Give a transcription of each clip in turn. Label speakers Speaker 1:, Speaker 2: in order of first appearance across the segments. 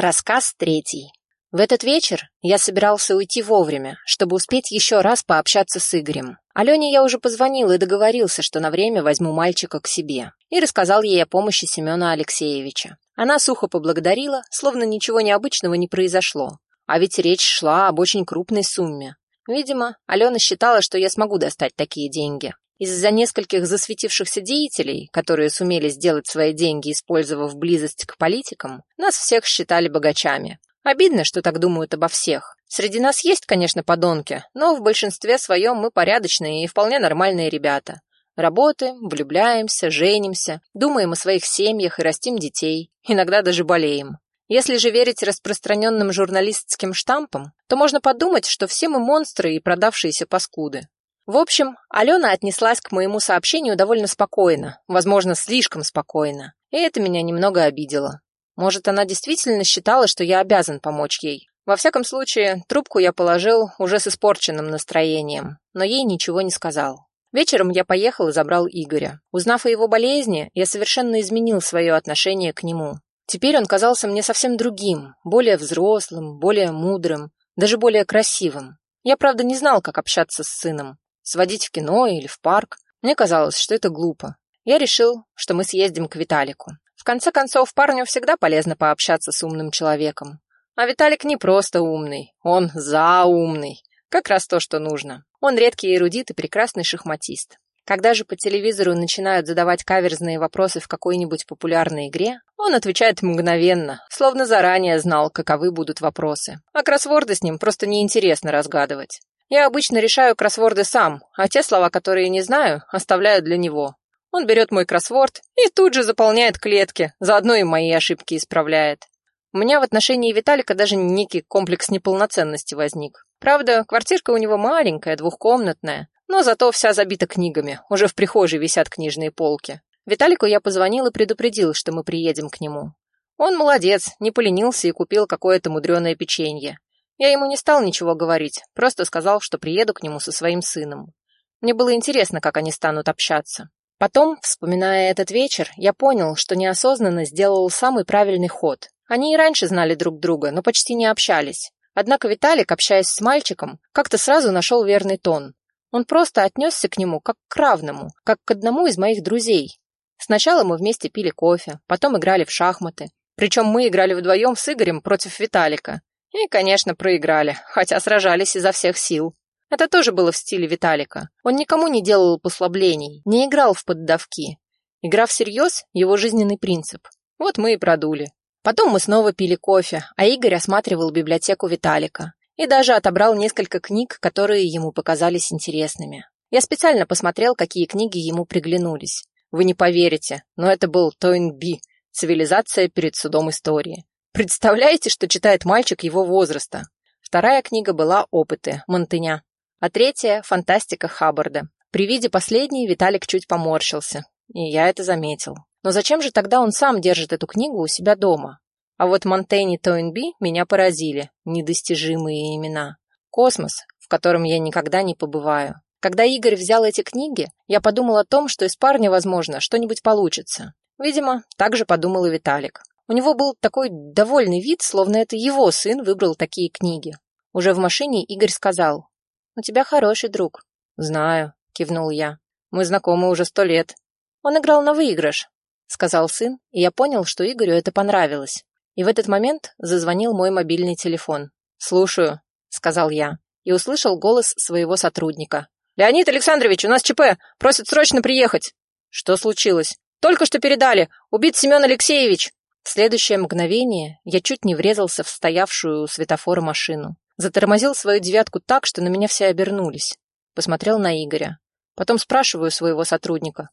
Speaker 1: Рассказ третий. В этот вечер я собирался уйти вовремя, чтобы успеть еще раз пообщаться с Игорем. Алене я уже позвонил и договорился, что на время возьму мальчика к себе, и рассказал ей о помощи Семена Алексеевича. Она сухо поблагодарила, словно ничего необычного не произошло. А ведь речь шла об очень крупной сумме. Видимо, Алена считала, что я смогу достать такие деньги. Из-за нескольких засветившихся деятелей, которые сумели сделать свои деньги, использовав близость к политикам, нас всех считали богачами. Обидно, что так думают обо всех. Среди нас есть, конечно, подонки, но в большинстве своем мы порядочные и вполне нормальные ребята. Работаем, влюбляемся, женимся, думаем о своих семьях и растим детей, иногда даже болеем. Если же верить распространенным журналистским штампам, то можно подумать, что все мы монстры и продавшиеся паскуды. В общем, Алена отнеслась к моему сообщению довольно спокойно, возможно, слишком спокойно, и это меня немного обидело. Может, она действительно считала, что я обязан помочь ей. Во всяком случае, трубку я положил уже с испорченным настроением, но ей ничего не сказал. Вечером я поехал и забрал Игоря. Узнав о его болезни, я совершенно изменил свое отношение к нему. Теперь он казался мне совсем другим, более взрослым, более мудрым, даже более красивым. Я, правда, не знал, как общаться с сыном, сводить в кино или в парк. Мне казалось, что это глупо. Я решил, что мы съездим к Виталику. В конце концов, парню всегда полезно пообщаться с умным человеком. А Виталик не просто умный, он заумный. Как раз то, что нужно. Он редкий эрудит и прекрасный шахматист. Когда же по телевизору начинают задавать каверзные вопросы в какой-нибудь популярной игре, он отвечает мгновенно, словно заранее знал, каковы будут вопросы. А кроссворды с ним просто неинтересно разгадывать. Я обычно решаю кроссворды сам, а те слова, которые не знаю, оставляю для него. Он берет мой кроссворд и тут же заполняет клетки, заодно и мои ошибки исправляет. У меня в отношении Виталика даже некий комплекс неполноценности возник. Правда, квартирка у него маленькая, двухкомнатная, но зато вся забита книгами, уже в прихожей висят книжные полки. Виталику я позвонил и предупредил, что мы приедем к нему. Он молодец, не поленился и купил какое-то мудреное печенье. Я ему не стал ничего говорить, просто сказал, что приеду к нему со своим сыном. Мне было интересно, как они станут общаться. Потом, вспоминая этот вечер, я понял, что неосознанно сделал самый правильный ход. Они и раньше знали друг друга, но почти не общались. Однако Виталик, общаясь с мальчиком, как-то сразу нашел верный тон. Он просто отнесся к нему как к равному, как к одному из моих друзей. Сначала мы вместе пили кофе, потом играли в шахматы. Причем мы играли вдвоем с Игорем против Виталика. И, конечно, проиграли, хотя сражались изо всех сил. Это тоже было в стиле Виталика. Он никому не делал послаблений, не играл в поддавки. Игра всерьез – его жизненный принцип. Вот мы и продули. Потом мы снова пили кофе, а Игорь осматривал библиотеку Виталика. И даже отобрал несколько книг, которые ему показались интересными. Я специально посмотрел, какие книги ему приглянулись. Вы не поверите, но это был Тойнби «Цивилизация перед судом истории». Представляете, что читает мальчик его возраста? Вторая книга была «Опыты» Монтыня, а третья — «Фантастика Хаббарда». При виде последней Виталик чуть поморщился, и я это заметил. Но зачем же тогда он сам держит эту книгу у себя дома? А вот Монтень и Тойнби меня поразили, недостижимые имена. Космос, в котором я никогда не побываю. Когда Игорь взял эти книги, я подумал о том, что из парня, возможно, что-нибудь получится. Видимо, так же подумал и Виталик. У него был такой довольный вид, словно это его сын выбрал такие книги. Уже в машине Игорь сказал. «У тебя хороший друг». «Знаю», — кивнул я. «Мы знакомы уже сто лет». «Он играл на выигрыш», — сказал сын, и я понял, что Игорю это понравилось. И в этот момент зазвонил мой мобильный телефон. «Слушаю», — сказал я, и услышал голос своего сотрудника. «Леонид Александрович, у нас ЧП! Просят срочно приехать!» «Что случилось?» «Только что передали! Убит Семен Алексеевич!» В следующее мгновение я чуть не врезался в стоявшую у светофора машину. Затормозил свою девятку так, что на меня все обернулись. Посмотрел на Игоря. Потом спрашиваю своего сотрудника.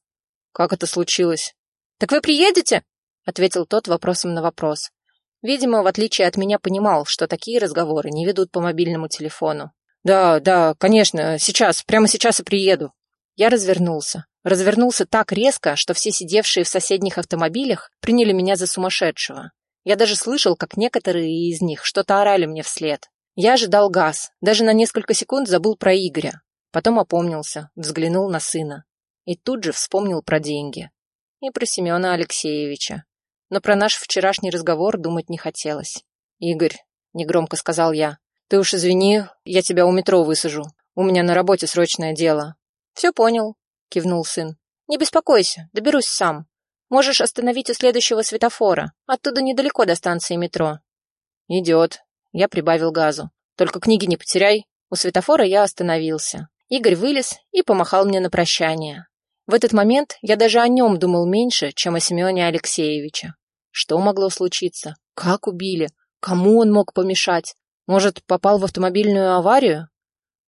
Speaker 1: «Как это случилось?» «Так вы приедете?» — ответил тот вопросом на вопрос. Видимо, в отличие от меня, понимал, что такие разговоры не ведут по мобильному телефону. «Да, да, конечно, сейчас, прямо сейчас и приеду». Я развернулся. Развернулся так резко, что все сидевшие в соседних автомобилях приняли меня за сумасшедшего. Я даже слышал, как некоторые из них что-то орали мне вслед. Я ожидал газ, даже на несколько секунд забыл про Игоря. Потом опомнился, взглянул на сына. И тут же вспомнил про деньги. И про Семена Алексеевича. Но про наш вчерашний разговор думать не хотелось. «Игорь», — негромко сказал я, — «ты уж извини, я тебя у метро высажу. У меня на работе срочное дело». «Все понял», — кивнул сын. «Не беспокойся, доберусь сам. Можешь остановить у следующего светофора. Оттуда недалеко до станции метро».
Speaker 2: «Идет». Я прибавил газу. «Только книги не потеряй».
Speaker 1: У светофора я остановился. Игорь вылез и помахал мне на прощание. В этот момент я даже о нем думал меньше, чем о Семене Алексеевиче. Что могло случиться? Как убили? Кому он мог помешать? Может, попал в автомобильную аварию?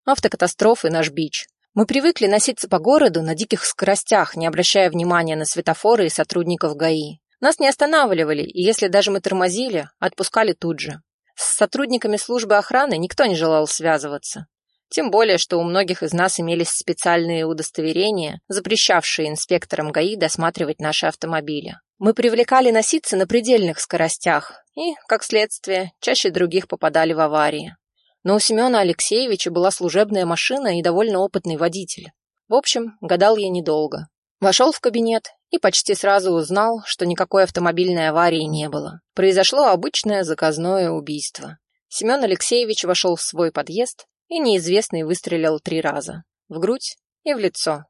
Speaker 1: Автокатастрофы — наш бич. Мы привыкли носиться по городу на диких скоростях, не обращая внимания на светофоры и сотрудников ГАИ. Нас не останавливали, и если даже мы тормозили, отпускали тут же. С сотрудниками службы охраны никто не желал связываться. Тем более, что у многих из нас имелись специальные удостоверения, запрещавшие инспекторам ГАИ досматривать наши автомобили. Мы привлекали носиться на предельных скоростях и, как следствие, чаще других попадали в аварии. Но у Семена Алексеевича была служебная машина и довольно опытный водитель. В общем, гадал я недолго. Вошел в кабинет и почти сразу узнал, что никакой автомобильной аварии не было. Произошло обычное заказное убийство. Семен Алексеевич вошел в свой подъезд и неизвестный выстрелил три раза. В грудь и в лицо.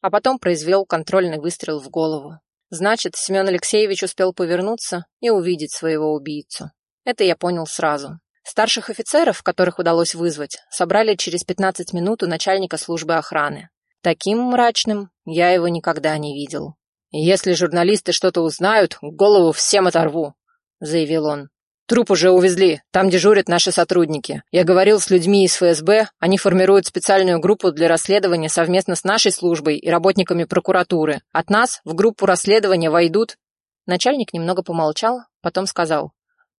Speaker 1: А потом произвел контрольный выстрел в голову. Значит, Семен Алексеевич успел повернуться и увидеть своего убийцу. Это я понял сразу. Старших офицеров, которых удалось вызвать, собрали через 15 минут у начальника службы охраны. Таким мрачным я его никогда не видел.
Speaker 2: «Если журналисты что-то узнают, голову всем оторву», — заявил он. Труп уже увезли, там дежурят наши сотрудники. Я говорил с людьми из ФСБ, они формируют специальную группу для расследования совместно с нашей службой и работниками прокуратуры. От нас в группу расследования войдут...»
Speaker 1: Начальник немного помолчал, потом сказал.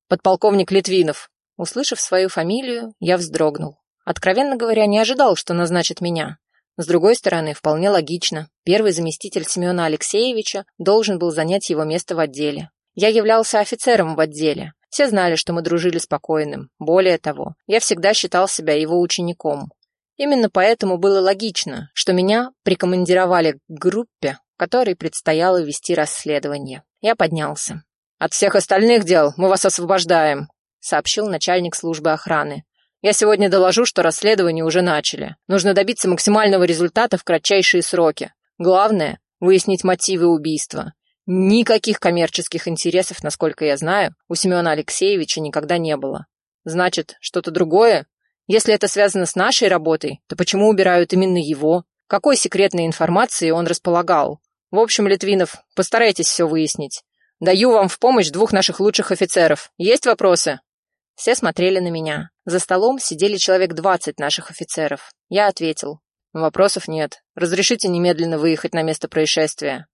Speaker 2: «Подполковник Литвинов».
Speaker 1: Услышав свою фамилию, я вздрогнул. Откровенно говоря, не ожидал, что назначит меня. С другой стороны, вполне логично. Первый заместитель Семена Алексеевича должен был занять его место в отделе. Я являлся офицером в отделе, все знали, что мы дружили с покойным. Более того, я всегда считал себя его учеником. Именно поэтому было логично, что меня прикомандировали к группе, которой предстояло вести расследование. Я поднялся.
Speaker 2: «От всех остальных дел мы вас освобождаем», сообщил начальник службы охраны. «Я сегодня доложу, что расследование уже начали. Нужно добиться максимального результата в кратчайшие сроки. Главное — выяснить мотивы убийства. Никаких коммерческих интересов, насколько я знаю, у Семена Алексеевича никогда не было. Значит, что-то другое? Если это связано с нашей работой, то почему убирают именно его? Какой секретной информацией он располагал? В общем, Литвинов, постарайтесь все выяснить. Даю вам в помощь двух наших лучших офицеров. Есть вопросы?
Speaker 1: Все смотрели на меня. За столом сидели человек двадцать наших офицеров. Я ответил.
Speaker 2: Вопросов нет. Разрешите немедленно выехать на место происшествия.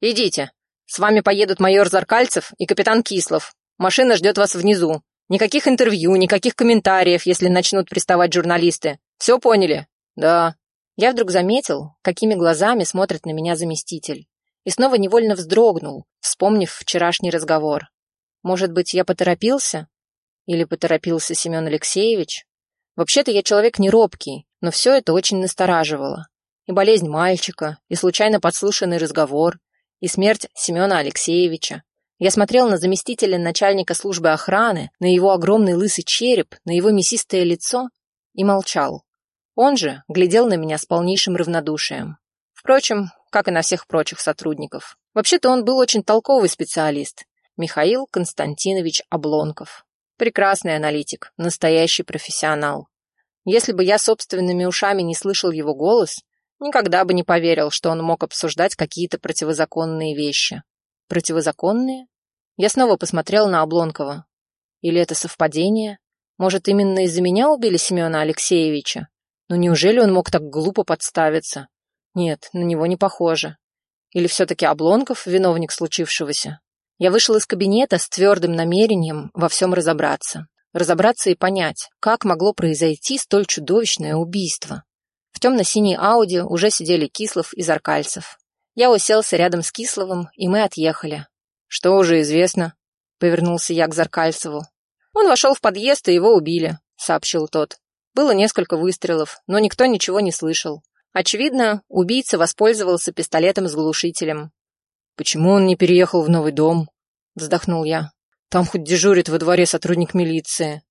Speaker 2: Идите. С вами поедут майор Заркальцев и капитан Кислов. Машина ждет вас внизу. Никаких интервью, никаких комментариев, если начнут приставать журналисты. Все поняли?
Speaker 1: Да. Я вдруг заметил, какими глазами смотрит на меня заместитель. И снова невольно вздрогнул, вспомнив вчерашний разговор. Может быть, я поторопился? Или поторопился Семен Алексеевич? Вообще-то я человек не робкий, но все это очень настораживало. И болезнь мальчика, и случайно подслушанный разговор, и смерть Семена Алексеевича. Я смотрел на заместителя начальника службы охраны, на его огромный лысый череп, на его мясистое лицо и молчал. Он же глядел на меня с полнейшим равнодушием. Впрочем, как и на всех прочих сотрудников. Вообще-то он был очень толковый специалист. Михаил Константинович Облонков. Прекрасный аналитик, настоящий профессионал. Если бы я собственными ушами не слышал его голос, Никогда бы не поверил, что он мог обсуждать какие-то противозаконные вещи. Противозаконные? Я снова посмотрел на Облонкова. Или это совпадение? Может, именно из-за меня убили Семена Алексеевича? Но неужели он мог так глупо подставиться? Нет, на него не похоже. Или все-таки Облонков виновник случившегося? Я вышел из кабинета с твердым намерением во всем разобраться. Разобраться и понять, как могло произойти столь чудовищное убийство. В темно-синей Ауди уже сидели Кислов и Заркальцев. Я уселся рядом с Кисловым, и мы отъехали.
Speaker 2: «Что уже известно?» — повернулся я к Заркальцеву.
Speaker 1: «Он вошел в подъезд, и его убили», — сообщил тот. Было несколько выстрелов, но никто ничего не слышал. Очевидно, убийца воспользовался пистолетом с глушителем.
Speaker 2: «Почему он не переехал в новый дом?» — вздохнул я. Там хоть дежурит во дворе сотрудник милиции.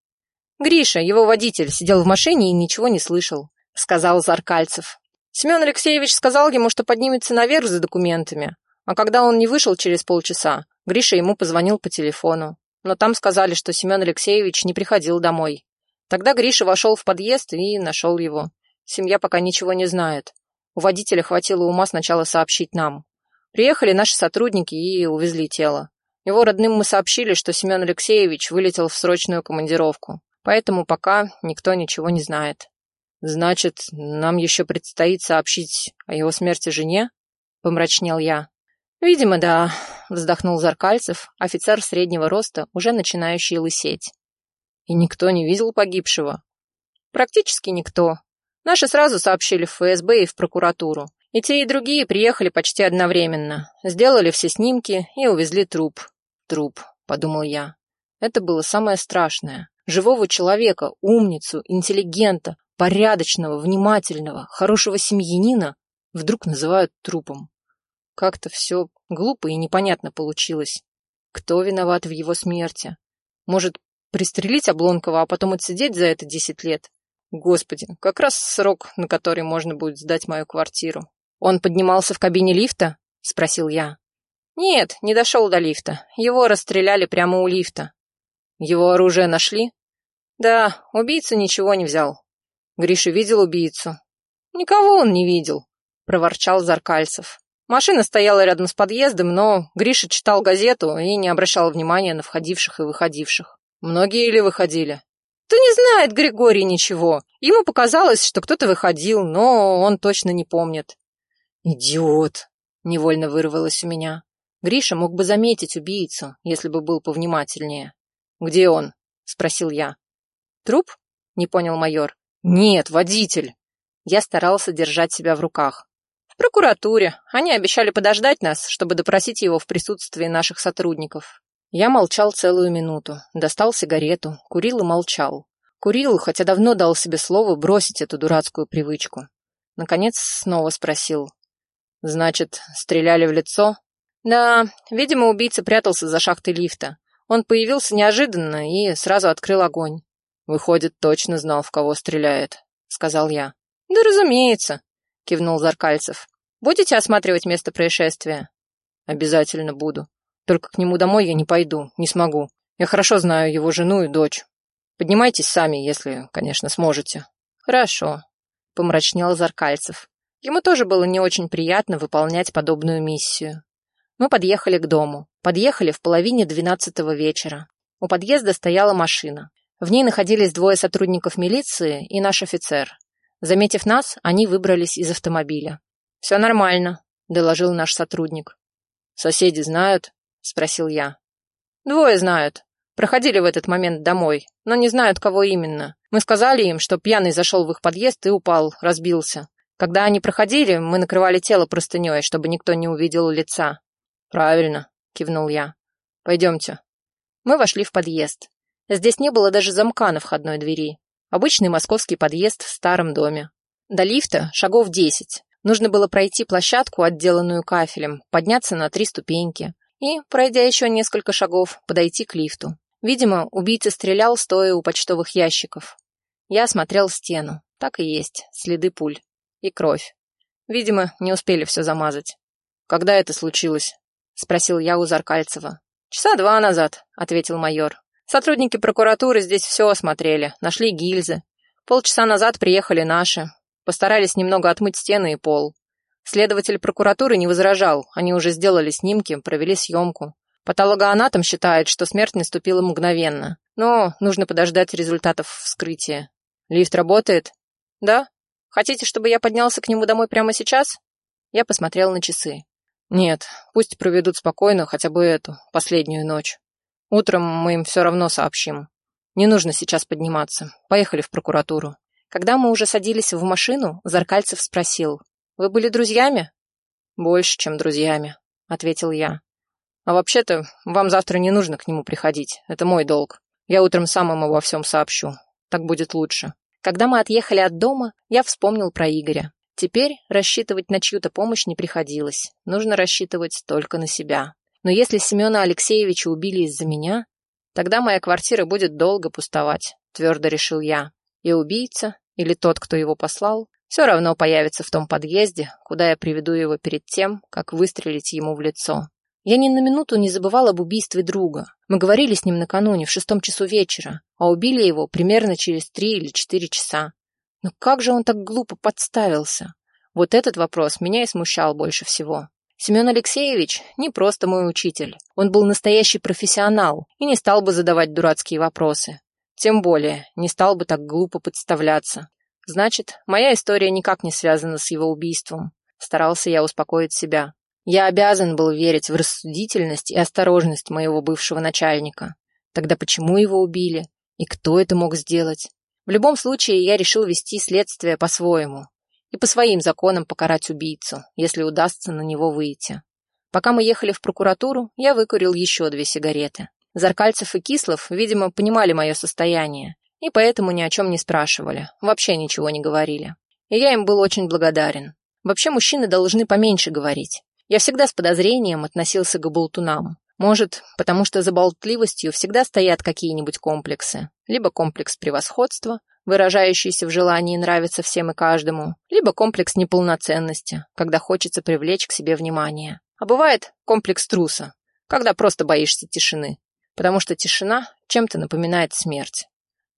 Speaker 1: Гриша, его водитель, сидел в машине и ничего не слышал, сказал Заркальцев. Семен Алексеевич сказал ему, что поднимется наверх за документами, а когда он не вышел через полчаса, Гриша ему позвонил по телефону. Но там сказали, что Семен Алексеевич не приходил домой. Тогда Гриша вошел в подъезд и нашел его. Семья пока ничего не знает. У водителя хватило ума сначала сообщить нам. Приехали наши сотрудники и увезли тело. Его родным мы сообщили, что Семен Алексеевич вылетел в срочную командировку. Поэтому пока никто ничего не знает.
Speaker 2: Значит, нам еще предстоит сообщить о его смерти жене? Помрачнел я.
Speaker 1: Видимо, да, вздохнул Заркальцев, офицер среднего роста, уже начинающий лысеть.
Speaker 2: И никто не видел погибшего?
Speaker 1: Практически никто. Наши сразу сообщили в ФСБ и в прокуратуру. И те, и другие приехали почти одновременно. Сделали все снимки и увезли труп.
Speaker 2: Труп, подумал я. Это было самое страшное. Живого человека, умницу, интеллигента, порядочного, внимательного, хорошего семьянина вдруг называют трупом. Как-то все глупо и непонятно получилось. Кто виноват в его смерти? Может, пристрелить Облонкова, а потом отсидеть за это десять лет? Господи, как раз срок, на который можно будет сдать мою квартиру. Он поднимался в кабине лифта? Спросил я.
Speaker 1: Нет, не дошел до лифта. Его расстреляли прямо у лифта.
Speaker 2: Его оружие нашли?
Speaker 1: Да, убийца ничего не взял.
Speaker 2: Гриша видел убийцу?
Speaker 1: Никого он не видел, проворчал Заркальцев. Машина стояла рядом с подъездом, но Гриша читал газету и не обращал внимания на входивших и выходивших.
Speaker 2: Многие ли выходили?
Speaker 1: Да не знает Григорий ничего. Ему показалось, что кто-то выходил, но он точно не помнит.
Speaker 2: Идиот! Невольно вырвалось у меня. Гриша мог бы заметить убийцу, если бы был повнимательнее. «Где он?» — спросил я.
Speaker 1: «Труп?» — не понял майор.
Speaker 2: «Нет, водитель!»
Speaker 1: Я старался держать себя в руках. «В прокуратуре. Они обещали подождать нас, чтобы допросить его в присутствии наших сотрудников».
Speaker 2: Я молчал целую минуту, достал сигарету, курил и молчал. Курил, хотя давно дал себе слово бросить эту дурацкую привычку. Наконец снова спросил. «Значит, стреляли в лицо?»
Speaker 1: «Да, видимо, убийца прятался за шахтой лифта. Он появился неожиданно и сразу открыл огонь.
Speaker 2: «Выходит, точно знал, в кого стреляет», — сказал я.
Speaker 1: «Да, разумеется», — кивнул Заркальцев. «Будете осматривать место происшествия?»
Speaker 2: «Обязательно буду. Только к нему домой я не пойду, не смогу. Я хорошо знаю его жену и дочь. Поднимайтесь сами, если, конечно, сможете».
Speaker 1: «Хорошо», — помрачнел Заркальцев. Ему тоже было не очень приятно выполнять подобную миссию. Мы подъехали к дому. Подъехали в половине двенадцатого вечера. У подъезда стояла машина. В ней находились двое сотрудников милиции и наш офицер. Заметив нас, они выбрались из автомобиля. «Все нормально», — доложил наш сотрудник.
Speaker 2: «Соседи знают?» — спросил я.
Speaker 1: «Двое знают. Проходили в этот момент домой, но не знают, кого именно. Мы сказали им, что пьяный зашел в их подъезд и упал, разбился. Когда они проходили, мы накрывали тело простыней, чтобы никто не увидел лица.
Speaker 2: «Правильно», — кивнул я. «Пойдемте».
Speaker 1: Мы вошли в подъезд. Здесь не было даже замка на входной двери. Обычный московский подъезд в старом доме. До лифта шагов десять. Нужно было пройти площадку, отделанную кафелем, подняться на три ступеньки и, пройдя еще несколько шагов, подойти к лифту. Видимо, убийца стрелял, стоя у почтовых ящиков. Я осмотрел стену. Так и есть, следы пуль. И кровь. Видимо, не успели все замазать.
Speaker 2: Когда это случилось? — спросил я у Заркальцева.
Speaker 1: «Часа два назад», — ответил майор. «Сотрудники прокуратуры здесь все осмотрели, нашли гильзы. Полчаса назад приехали наши. Постарались немного отмыть стены и пол. Следователь прокуратуры не возражал, они уже сделали снимки, провели съемку. Патологоанатом считает, что смерть наступила мгновенно, но нужно подождать результатов вскрытия.
Speaker 2: Лифт работает?
Speaker 1: Да. Хотите, чтобы я поднялся к нему домой прямо сейчас? Я посмотрел на часы.
Speaker 2: Нет, пусть проведут спокойно хотя бы эту, последнюю ночь. Утром мы им все равно сообщим. Не нужно сейчас подниматься. Поехали в прокуратуру.
Speaker 1: Когда мы уже садились в машину, Заркальцев спросил. «Вы были друзьями?»
Speaker 2: «Больше, чем друзьями», — ответил я. «А вообще-то, вам завтра не нужно к нему приходить. Это мой долг. Я утром сам ему обо всем сообщу. Так будет лучше».
Speaker 1: Когда мы отъехали от дома, я вспомнил про Игоря. Теперь рассчитывать на чью-то помощь не приходилось. Нужно рассчитывать только на себя. Но если Семена Алексеевича убили из-за меня, Тогда моя квартира будет долго пустовать, твердо решил я. И убийца, или тот, кто его послал, все равно появится в том подъезде, куда я приведу его перед тем, как выстрелить ему в лицо. Я ни на минуту не забывал об убийстве друга. Мы говорили с ним накануне в шестом часу вечера, а убили его примерно через три или четыре часа. Но как же он так глупо подставился? Вот этот вопрос меня и смущал больше всего. Семен Алексеевич не просто мой учитель. Он был настоящий профессионал и не стал бы задавать дурацкие вопросы. Тем более, не стал бы так глупо подставляться. Значит, моя история никак не связана с его убийством. Старался я успокоить себя. Я обязан был верить в рассудительность и осторожность моего бывшего начальника. Тогда почему его убили? И кто это мог сделать? В любом случае, я решил вести следствие по-своему и по своим законам покарать убийцу, если удастся на него выйти. Пока мы ехали в прокуратуру, я выкурил еще две сигареты. Заркальцев и Кислов, видимо, понимали мое состояние, и поэтому ни о чем не спрашивали, вообще ничего не говорили. И я им был очень благодарен. Вообще мужчины должны поменьше говорить. Я всегда с подозрением относился к болтунам. Может, потому что за болтливостью всегда стоят какие-нибудь комплексы. Либо комплекс превосходства, выражающийся в желании нравиться всем и каждому, либо комплекс неполноценности, когда хочется привлечь к себе внимание. А бывает комплекс труса, когда просто боишься тишины, потому что тишина чем-то напоминает смерть.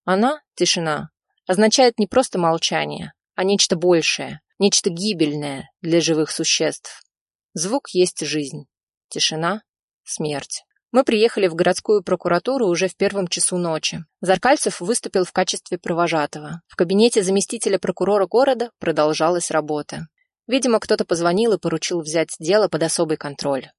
Speaker 1: Она, тишина, означает не просто молчание, а нечто большее, нечто гибельное для живых существ. Звук есть жизнь, тишина — смерть. Мы приехали в городскую прокуратуру уже в первом часу ночи. Заркальцев выступил в качестве провожатого. В кабинете заместителя прокурора города продолжалась работа. Видимо, кто-то позвонил и поручил взять дело под особый контроль.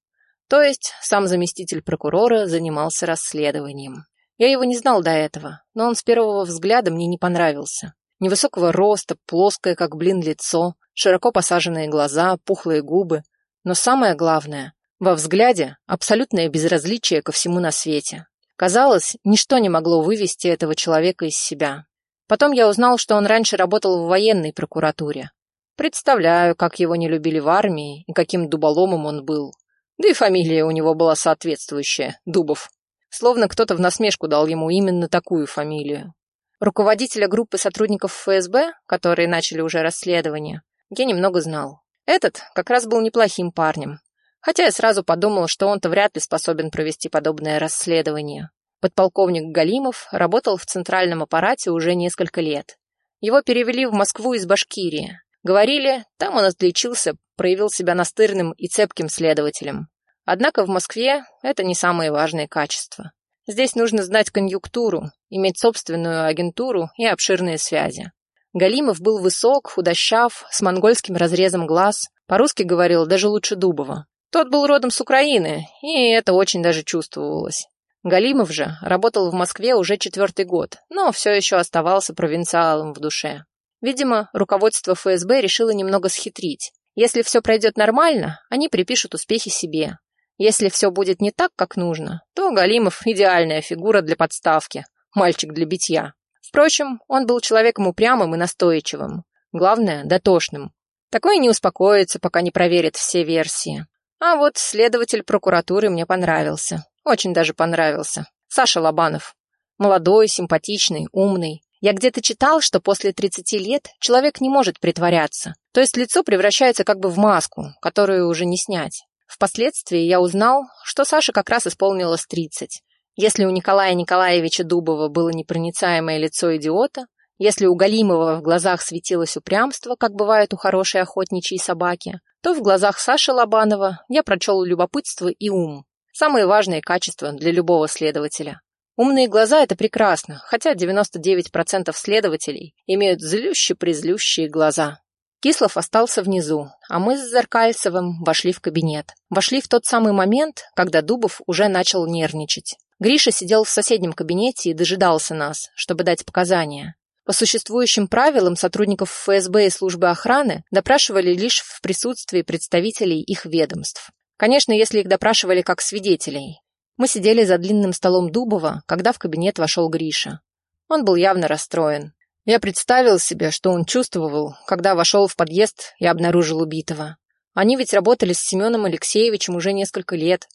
Speaker 1: То есть сам заместитель прокурора занимался расследованием. Я его не знал до этого, но он с первого взгляда мне не понравился. Невысокого роста, плоское, как блин, лицо, широко посаженные глаза, пухлые губы. Но самое главное, во взгляде абсолютное безразличие ко всему на свете. Казалось, ничто не могло вывести этого человека из себя. Потом я узнал, что он раньше работал в военной прокуратуре. Представляю, как его не любили в армии и каким дуболомом он был. Да и фамилия у него была соответствующая – Дубов. Словно кто-то в насмешку дал ему именно такую фамилию. Руководителя группы сотрудников ФСБ, которые начали уже расследование, я немного знал. Этот как раз был неплохим парнем. Хотя я сразу подумал, что он-то вряд ли способен провести подобное расследование. Подполковник Галимов работал в центральном аппарате уже несколько лет. Его перевели в Москву из Башкирии. Говорили, там он отличился, проявил себя настырным и цепким следователем. Однако в Москве это не самые важные качества. Здесь нужно знать конъюнктуру, иметь собственную агентуру и обширные связи. Галимов был высок, худощав, с монгольским разрезом глаз, по-русски говорил даже лучше Дубова. Тот был родом с Украины, и это очень даже чувствовалось. Галимов же работал в Москве уже четвертый год, но все еще оставался провинциалом в душе. Видимо, руководство ФСБ решило немного схитрить. Если все пройдет нормально, они припишут успехи себе. Если все будет не так, как нужно, то Галимов – идеальная фигура для подставки, мальчик для битья. Впрочем, он был человеком упрямым и настойчивым. Главное – дотошным. Такой не успокоится, пока не проверит все версии. А вот следователь прокуратуры мне понравился. Очень даже понравился. Саша Лобанов. Молодой, симпатичный, умный. Я где-то читал, что после 30 лет человек не может притворяться. То есть лицо превращается как бы в маску, которую уже не снять. Впоследствии я узнал, что Саше как раз исполнилось 30. Если у Николая Николаевича Дубова было непроницаемое лицо идиота, если у Галимова в глазах светилось упрямство, как бывает у хорошей охотничьей собаки, то в глазах Саши Лобанова я прочел любопытство и ум. Самые важные качества для любого следователя. Умные глаза – это прекрасно, хотя 99% следователей имеют злюще-призлющие глаза. Кислов остался внизу, а мы с Заркальцевым вошли в кабинет. Вошли в тот самый момент, когда Дубов уже начал нервничать. Гриша сидел в соседнем кабинете и дожидался нас, чтобы дать показания. По существующим правилам сотрудников ФСБ и службы охраны допрашивали лишь в присутствии представителей их ведомств. Конечно, если их допрашивали как свидетелей. Мы сидели за длинным столом Дубова, когда в кабинет вошел Гриша. Он был явно расстроен. Я представил себе, что он чувствовал, когда вошел в подъезд и обнаружил убитого. Они ведь работали с Семеном Алексеевичем уже несколько лет.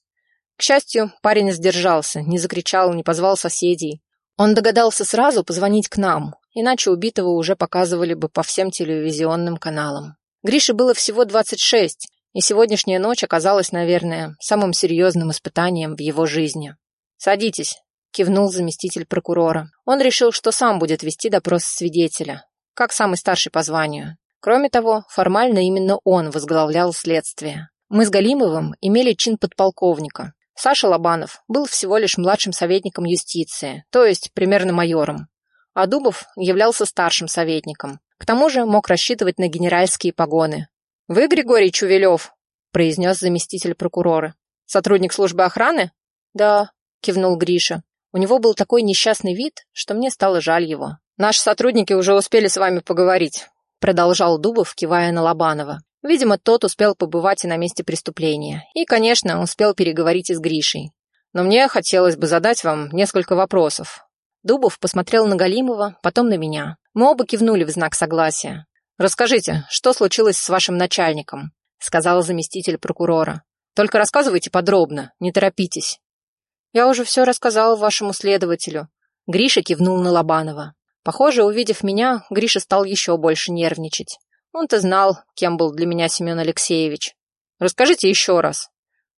Speaker 1: К счастью, парень сдержался, не закричал, не позвал соседей. Он догадался сразу позвонить к нам, иначе убитого уже показывали бы по всем телевизионным каналам. Грише было всего 26, и сегодняшняя ночь оказалась, наверное, самым серьезным испытанием в его жизни. «Садитесь», — кивнул заместитель прокурора. Он решил, что сам будет вести допрос свидетеля, как самый старший по званию. Кроме того, формально именно он возглавлял следствие. Мы с Галимовым имели чин подполковника. Саша Лобанов был всего лишь младшим советником юстиции, то есть примерно майором. А Дубов являлся старшим советником. К тому же мог рассчитывать на генеральские погоны. «Вы, Григорий Чувелев?» – произнес заместитель прокурора. «Сотрудник службы охраны?» «Да», – кивнул Гриша. У него был такой несчастный вид, что мне стало жаль его. «Наши сотрудники уже успели с вами поговорить», – продолжал Дубов, кивая на Лобанова. Видимо, тот успел побывать и на месте преступления. И, конечно, успел переговорить и с Гришей. Но мне хотелось бы задать вам несколько вопросов. Дубов посмотрел на Галимова, потом на меня. Мы оба кивнули в знак согласия. «Расскажите, что случилось с вашим начальником?» — сказал заместитель прокурора. «Только рассказывайте подробно, не торопитесь». «Я уже все рассказал вашему следователю». Гриша кивнул на Лобанова. Похоже, увидев меня, Гриша стал еще больше нервничать. Он-то знал, кем был для меня Семен Алексеевич. «Расскажите еще раз».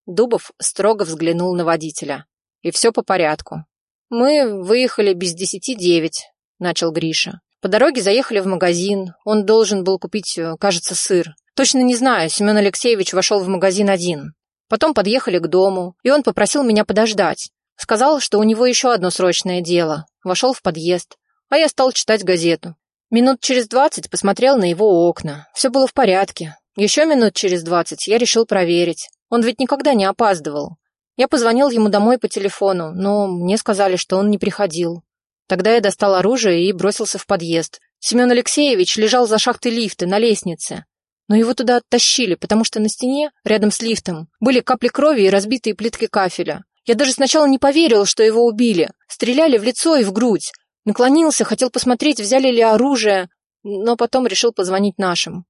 Speaker 1: Дубов строго взглянул на водителя. «И все по порядку». «Мы выехали без десяти девять», — начал Гриша. По дороге заехали в магазин. Он должен был купить, э, кажется, сыр. Точно не знаю, Семен Алексеевич вошел в магазин один. Потом подъехали к дому, и он попросил меня подождать. Сказал, что у него еще одно срочное дело. Вошел в подъезд. А я стал читать газету. Минут через двадцать посмотрел на его окна. Все было в порядке. Еще минут через двадцать я решил проверить. Он ведь никогда не опаздывал. Я позвонил ему домой по телефону, но мне сказали, что он не приходил. Тогда я достал оружие и бросился в подъезд. Семен Алексеевич лежал за шахтой лифта на лестнице. Но его туда оттащили, потому что на стене, рядом с лифтом, были капли крови и разбитые плитки кафеля. Я даже сначала не поверил, что его убили. Стреляли в лицо и в грудь. Наклонился, хотел посмотреть, взяли ли оружие, но потом решил позвонить нашим.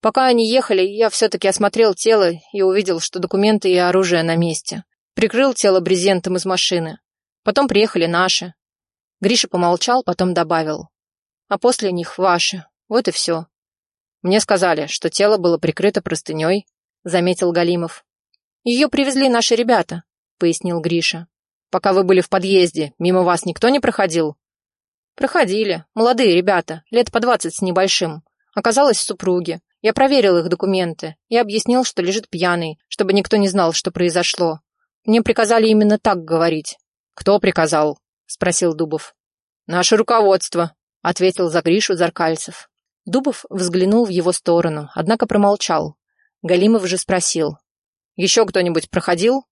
Speaker 1: Пока они ехали, я все-таки осмотрел тело и увидел, что документы и оружие на месте. Прикрыл тело брезентом из машины. Потом приехали наши. Гриша помолчал, потом добавил. А после них ваши. Вот и все. Мне сказали, что тело было прикрыто простыней, заметил Галимов. Ее привезли наши ребята, пояснил Гриша. Пока вы были в подъезде, мимо вас никто не проходил? Проходили. Молодые ребята, лет по двадцать с небольшим. Оказалось, супруги. Я проверил их документы и объяснил, что лежит пьяный, чтобы никто не знал, что произошло. Мне приказали именно так говорить. Кто приказал? спросил Дубов. Наше руководство, ответил за Гришу Заркальцев. Дубов взглянул в его сторону, однако промолчал. Галимов же спросил. «Еще кто-нибудь проходил?»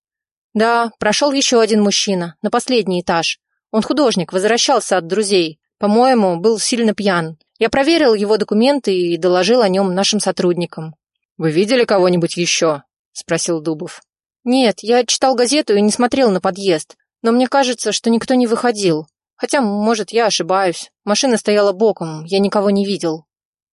Speaker 1: «Да, прошел еще один мужчина, на последний этаж. Он художник, возвращался от друзей. По-моему, был сильно пьян. Я проверил его документы и доложил о нем нашим сотрудникам».
Speaker 2: «Вы видели кого-нибудь еще?» — спросил Дубов.
Speaker 1: «Нет, я читал газету и не смотрел на подъезд. Но мне кажется, что никто не выходил. Хотя, может, я ошибаюсь. Машина стояла боком, я никого не видел.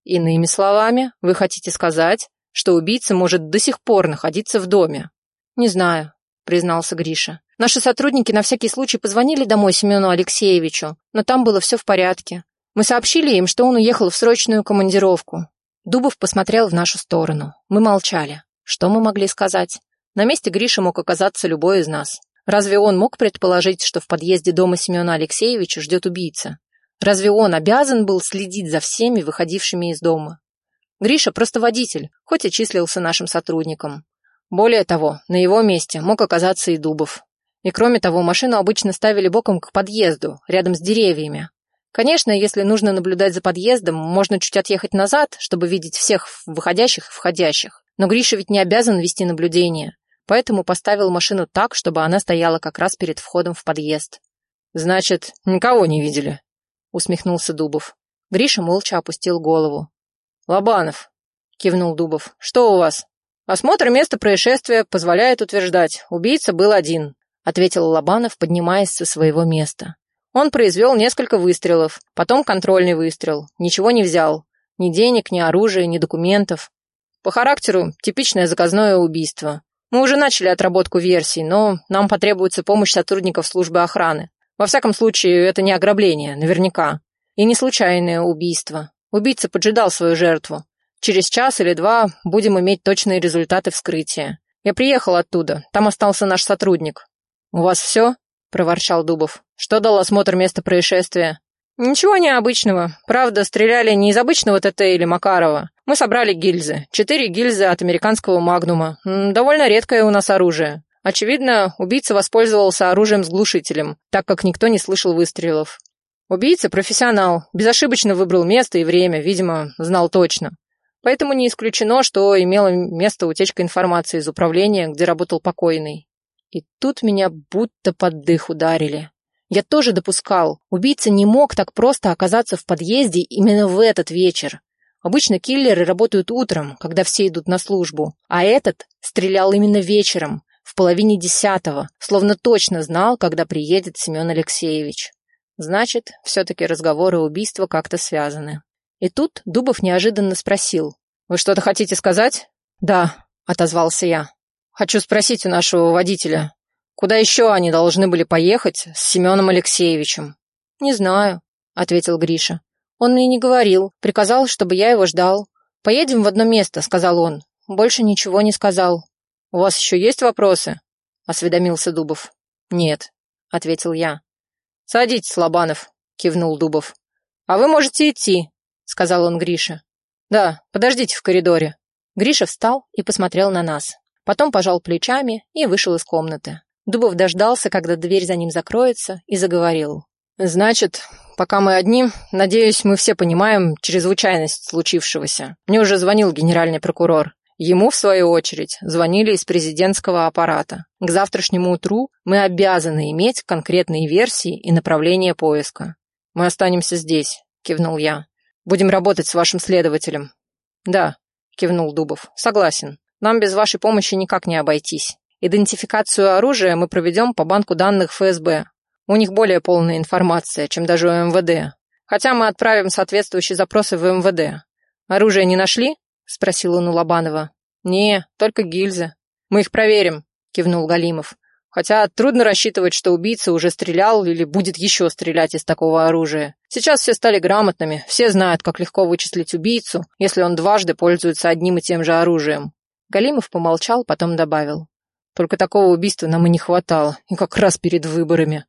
Speaker 2: Иными словами, вы хотите сказать, что убийца может до сих пор находиться в доме?
Speaker 1: Не знаю, признался Гриша. Наши сотрудники на всякий случай позвонили домой Семену Алексеевичу, но там было все в порядке. Мы сообщили им, что он уехал в срочную командировку. Дубов посмотрел в нашу сторону. Мы молчали. Что мы могли сказать? На месте Гриша мог оказаться любой из нас. Разве он мог предположить, что в подъезде дома Семена Алексеевича ждет убийца? Разве он обязан был следить за всеми выходившими из дома? Гриша просто водитель, хоть и числился нашим сотрудником. Более того, на его месте мог оказаться и Дубов. И кроме того, машину обычно ставили боком к подъезду, рядом с деревьями. Конечно, если нужно наблюдать за подъездом, можно чуть отъехать назад, чтобы видеть всех выходящих и входящих. Но Гриша ведь не обязан вести наблюдение поэтому поставил машину так, чтобы она стояла как раз перед входом в подъезд.
Speaker 2: «Значит, никого не видели?» — усмехнулся Дубов.
Speaker 1: Гриша молча опустил голову.
Speaker 2: «Лобанов», — кивнул Дубов, — «что у вас?» «Осмотр места происшествия позволяет утверждать, убийца был один», — ответил Лобанов, поднимаясь со своего места. Он произвел несколько выстрелов, потом контрольный выстрел, ничего не взял. Ни денег, ни оружия, ни документов. По характеру типичное заказное убийство. Мы уже начали отработку версий, но нам потребуется помощь сотрудников службы охраны. Во всяком случае, это не ограбление, наверняка. И не случайное убийство. Убийца поджидал свою жертву. Через час или два будем иметь точные результаты вскрытия. Я приехал оттуда, там остался наш сотрудник. У вас все? проворчал Дубов. Что дал осмотр места происшествия? Ничего необычного. Правда, стреляли не из обычного ТТ или Макарова. Мы собрали гильзы. Четыре гильзы от американского «Магнума». Довольно редкое у нас оружие. Очевидно, убийца воспользовался оружием с глушителем, так как никто не слышал выстрелов. Убийца – профессионал, безошибочно выбрал место и время, видимо, знал точно. Поэтому не исключено, что имела место утечка информации из управления, где работал покойный. И тут меня будто под дых ударили. Я тоже допускал, убийца не мог так просто оказаться в подъезде именно в этот вечер. Обычно киллеры работают утром, когда все идут на службу, а этот стрелял именно вечером, в половине десятого, словно точно знал, когда приедет Семен Алексеевич. Значит, все-таки разговоры убийства как-то связаны. И тут Дубов неожиданно спросил. «Вы что-то хотите сказать?» «Да», — отозвался я. «Хочу спросить у нашего водителя, куда еще они должны были поехать с Семеном Алексеевичем?» «Не знаю», — ответил Гриша. «Он мне не говорил, приказал, чтобы я его ждал. Поедем в одно место», — сказал он. Больше ничего не сказал. «У вас еще есть вопросы?» — осведомился Дубов. «Нет», — ответил я. «Садитесь, Лобанов», — кивнул Дубов. «А вы можете идти», — сказал он Грише. «Да, подождите в коридоре». Гриша встал и посмотрел на нас. Потом пожал плечами и вышел из комнаты. Дубов дождался, когда дверь за ним закроется, и заговорил. «Значит, пока мы одни, надеюсь, мы все понимаем чрезвычайность случившегося. Мне уже звонил генеральный прокурор. Ему, в свою очередь, звонили из президентского аппарата. К завтрашнему утру мы обязаны иметь конкретные версии и направления поиска. «Мы останемся здесь», — кивнул я. «Будем работать с вашим следователем». «Да», — кивнул Дубов. «Согласен. Нам без вашей помощи никак не обойтись. Идентификацию оружия мы проведем по банку данных ФСБ. У них более полная информация, чем даже у МВД. Хотя мы отправим соответствующие запросы в МВД. Оружие не нашли?» — спросил он у Лобанова. «Не, только гильзы. Мы их проверим», — кивнул Галимов. «Хотя трудно рассчитывать, что убийца уже стрелял или будет еще стрелять из такого оружия. Сейчас все стали грамотными, все знают, как легко вычислить убийцу, если он дважды пользуется одним и тем же оружием». Галимов помолчал, потом добавил. «Только такого убийства нам и не хватало, и как раз перед выборами».